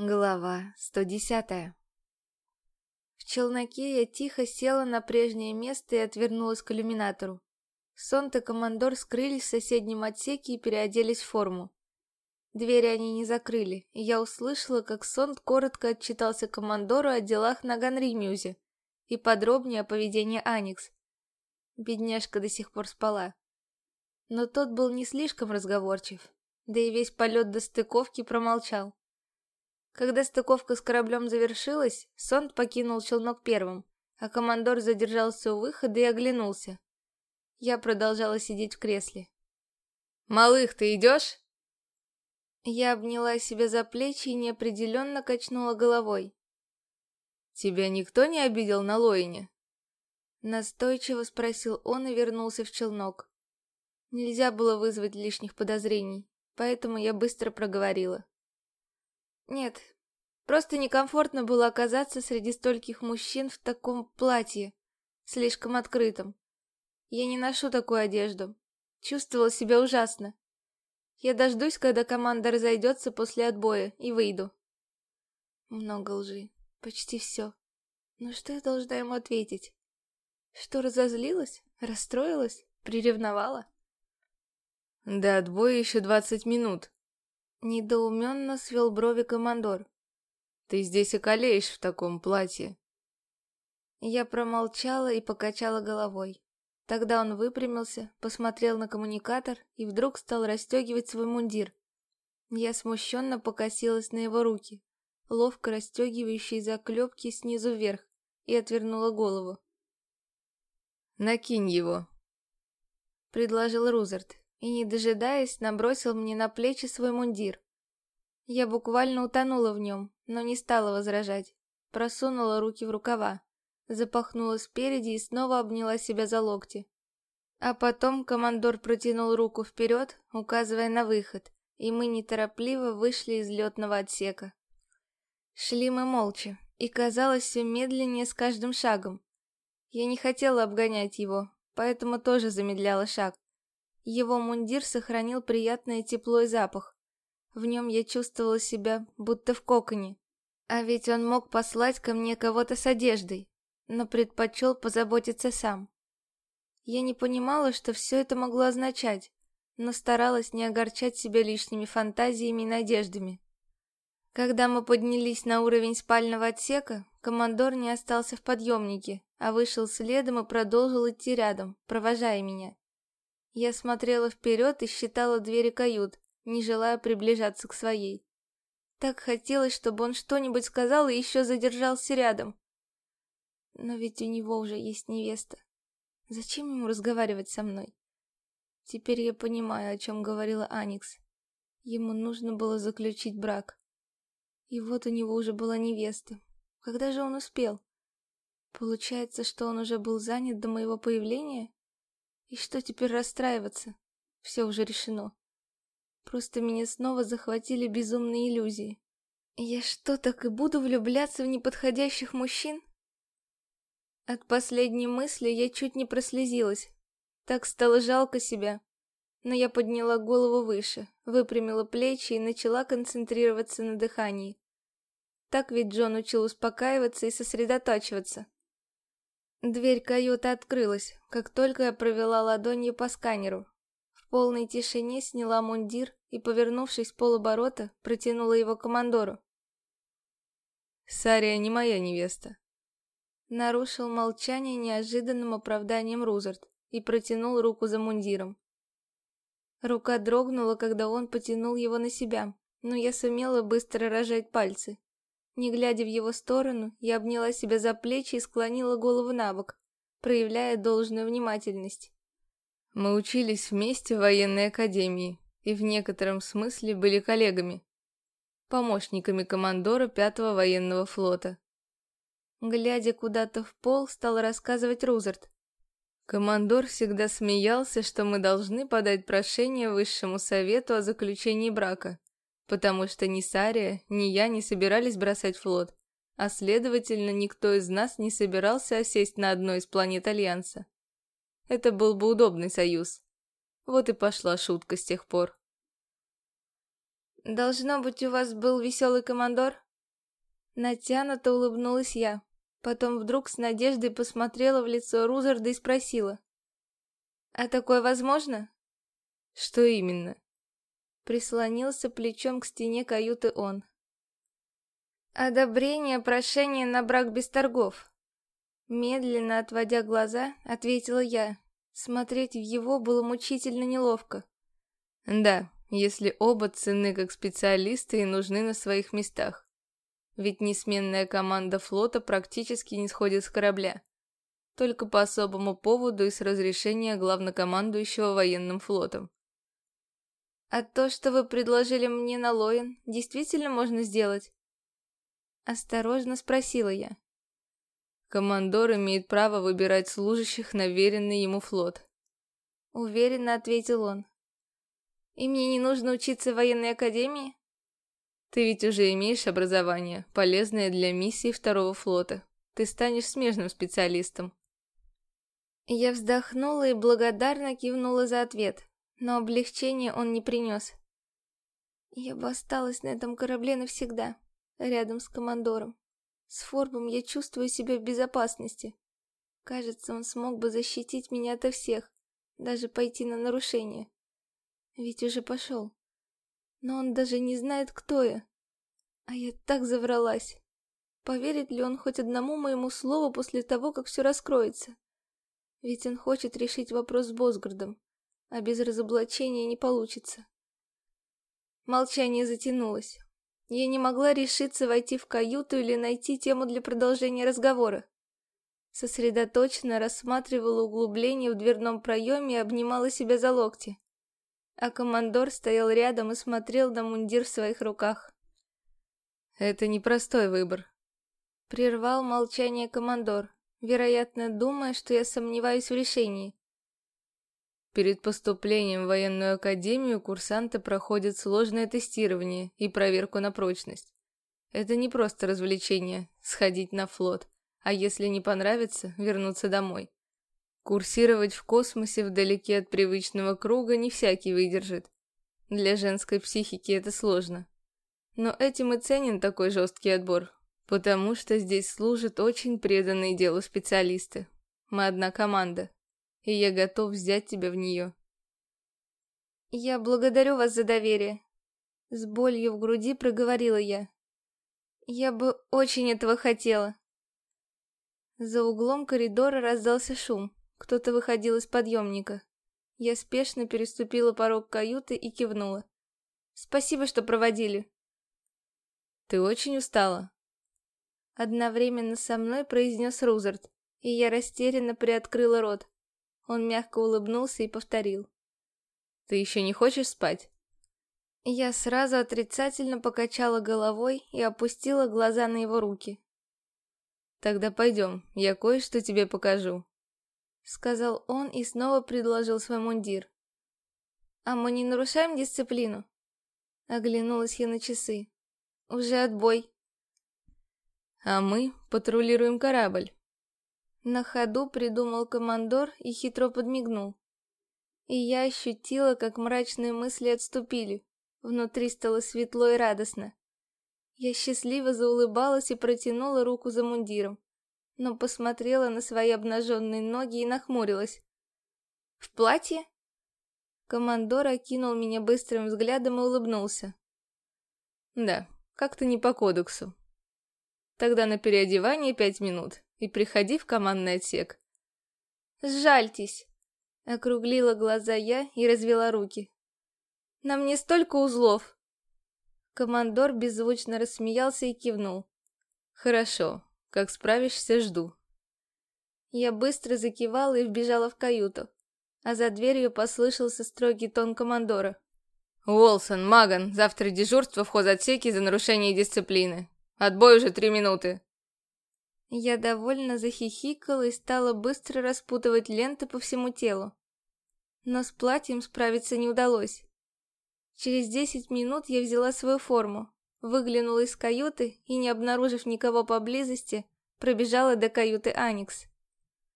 Глава 110 В челноке я тихо села на прежнее место и отвернулась к иллюминатору. Сонт и командор скрылись в соседнем отсеке и переоделись в форму. Двери они не закрыли, и я услышала, как Сонт коротко отчитался командору о делах на Ганримюзе и подробнее о поведении Аникс. Бедняжка до сих пор спала. Но тот был не слишком разговорчив, да и весь полет до стыковки промолчал. Когда стыковка с кораблем завершилась, Сонд покинул челнок первым, а командор задержался у выхода и оглянулся. Я продолжала сидеть в кресле. «Малых, ты идешь?» Я обняла себя за плечи и неопределенно качнула головой. «Тебя никто не обидел на Лоине?» Настойчиво спросил он и вернулся в челнок. Нельзя было вызвать лишних подозрений, поэтому я быстро проговорила. Нет, просто некомфортно было оказаться среди стольких мужчин в таком платье, слишком открытом. Я не ношу такую одежду. Чувствовала себя ужасно. Я дождусь, когда команда разойдется после отбоя, и выйду. Много лжи. Почти все. Но что я должна ему ответить? Что, разозлилась? Расстроилась? Приревновала? До отбоя еще двадцать минут. Недоуменно свел брови командор. «Ты здесь околеешь в таком платье». Я промолчала и покачала головой. Тогда он выпрямился, посмотрел на коммуникатор и вдруг стал расстегивать свой мундир. Я смущенно покосилась на его руки, ловко расстегивающие заклепки снизу вверх, и отвернула голову. «Накинь его», — предложил Рузерт и, не дожидаясь, набросил мне на плечи свой мундир. Я буквально утонула в нем, но не стала возражать. Просунула руки в рукава, запахнула спереди и снова обняла себя за локти. А потом командор протянул руку вперед, указывая на выход, и мы неторопливо вышли из летного отсека. Шли мы молча, и казалось все медленнее с каждым шагом. Я не хотела обгонять его, поэтому тоже замедляла шаг. Его мундир сохранил приятное тепло и запах. В нем я чувствовала себя, будто в коконе. А ведь он мог послать ко мне кого-то с одеждой, но предпочел позаботиться сам. Я не понимала, что все это могло означать, но старалась не огорчать себя лишними фантазиями и надеждами. Когда мы поднялись на уровень спального отсека, командор не остался в подъемнике, а вышел следом и продолжил идти рядом, провожая меня. Я смотрела вперед и считала двери кают, не желая приближаться к своей. Так хотелось, чтобы он что-нибудь сказал и еще задержался рядом. Но ведь у него уже есть невеста. Зачем ему разговаривать со мной? Теперь я понимаю, о чем говорила Аникс. Ему нужно было заключить брак. И вот у него уже была невеста. Когда же он успел? Получается, что он уже был занят до моего появления? И что теперь расстраиваться? Все уже решено. Просто меня снова захватили безумные иллюзии. Я что, так и буду влюбляться в неподходящих мужчин? От последней мысли я чуть не прослезилась. Так стало жалко себя. Но я подняла голову выше, выпрямила плечи и начала концентрироваться на дыхании. Так ведь Джон учил успокаиваться и сосредотачиваться. Дверь каюты открылась, как только я провела ладонью по сканеру. В полной тишине сняла мундир и, повернувшись полоборота, протянула его командору. «Сария не моя невеста», Нарушил молчание неожиданным оправданием Рузерт и протянул руку за мундиром. Рука дрогнула, когда он потянул его на себя, но я сумела быстро рожать пальцы. Не глядя в его сторону, я обняла себя за плечи и склонила голову на бок, проявляя должную внимательность. Мы учились вместе в военной академии и в некотором смысле были коллегами, помощниками командора пятого военного флота. Глядя куда-то в пол, стал рассказывать Рузерт. Командор всегда смеялся, что мы должны подать прошение высшему совету о заключении брака потому что ни Сария, ни я не собирались бросать флот, а следовательно, никто из нас не собирался осесть на одной из планет Альянса. Это был бы удобный союз. Вот и пошла шутка с тех пор. «Должно быть, у вас был веселый командор?» Натянуто улыбнулась я. Потом вдруг с надеждой посмотрела в лицо Рузарда и спросила. «А такое возможно?» «Что именно?» Прислонился плечом к стене каюты он. «Одобрение прошения на брак без торгов». Медленно отводя глаза, ответила я. Смотреть в его было мучительно неловко. «Да, если оба ценны как специалисты и нужны на своих местах. Ведь несменная команда флота практически не сходит с корабля. Только по особому поводу и с разрешения главнокомандующего военным флотом. А то, что вы предложили мне на Лоин, действительно можно сделать? Осторожно спросила я. Командор имеет право выбирать служащих на веренный ему флот. Уверенно ответил он. И мне не нужно учиться в военной академии? Ты ведь уже имеешь образование, полезное для миссии второго флота. Ты станешь смежным специалистом. Я вздохнула и благодарно кивнула за ответ, но облегчения он не принес. Я бы осталась на этом корабле навсегда, рядом с командором. С Форбом я чувствую себя в безопасности. Кажется, он смог бы защитить меня ото всех, даже пойти на нарушение. Ведь уже пошел но он даже не знает, кто я. А я так завралась. Поверит ли он хоть одному моему слову после того, как все раскроется? Ведь он хочет решить вопрос с Босгардом, а без разоблачения не получится. Молчание затянулось. Я не могла решиться войти в каюту или найти тему для продолжения разговора. Сосредоточенно рассматривала углубление в дверном проеме и обнимала себя за локти а командор стоял рядом и смотрел на мундир в своих руках. «Это непростой выбор», — прервал молчание командор, вероятно, думая, что я сомневаюсь в решении. Перед поступлением в военную академию курсанты проходят сложное тестирование и проверку на прочность. Это не просто развлечение — сходить на флот, а если не понравится, вернуться домой. Курсировать в космосе вдалеке от привычного круга не всякий выдержит. Для женской психики это сложно. Но этим и ценен такой жесткий отбор, потому что здесь служат очень преданные делу специалисты. Мы одна команда, и я готов взять тебя в нее. «Я благодарю вас за доверие», — с болью в груди проговорила я. «Я бы очень этого хотела». За углом коридора раздался шум. Кто-то выходил из подъемника. Я спешно переступила порог каюты и кивнула. «Спасибо, что проводили». «Ты очень устала?» Одновременно со мной произнес Рузард, и я растерянно приоткрыла рот. Он мягко улыбнулся и повторил. «Ты еще не хочешь спать?» Я сразу отрицательно покачала головой и опустила глаза на его руки. «Тогда пойдем, я кое-что тебе покажу» сказал он и снова предложил свой мундир. «А мы не нарушаем дисциплину?» Оглянулась я на часы. «Уже отбой». «А мы патрулируем корабль». На ходу придумал командор и хитро подмигнул. И я ощутила, как мрачные мысли отступили. Внутри стало светло и радостно. Я счастливо заулыбалась и протянула руку за мундиром но посмотрела на свои обнаженные ноги и нахмурилась. «В платье?» Командор окинул меня быстрым взглядом и улыбнулся. «Да, как-то не по кодексу. Тогда на переодевание пять минут и приходи в командный отсек». «Сжальтесь!» — округлила глаза я и развела руки. «На мне столько узлов!» Командор беззвучно рассмеялся и кивнул. «Хорошо, как справишься, жду». Я быстро закивала и вбежала в каюту, а за дверью послышался строгий тон командора. «Уолсон, Маган, завтра дежурство в хозотсеке за нарушение дисциплины. Отбой уже три минуты». Я довольно захихикала и стала быстро распутывать ленты по всему телу. Но с платьем справиться не удалось. Через десять минут я взяла свою форму, Выглянула из каюты и, не обнаружив никого поблизости, пробежала до каюты Аникс.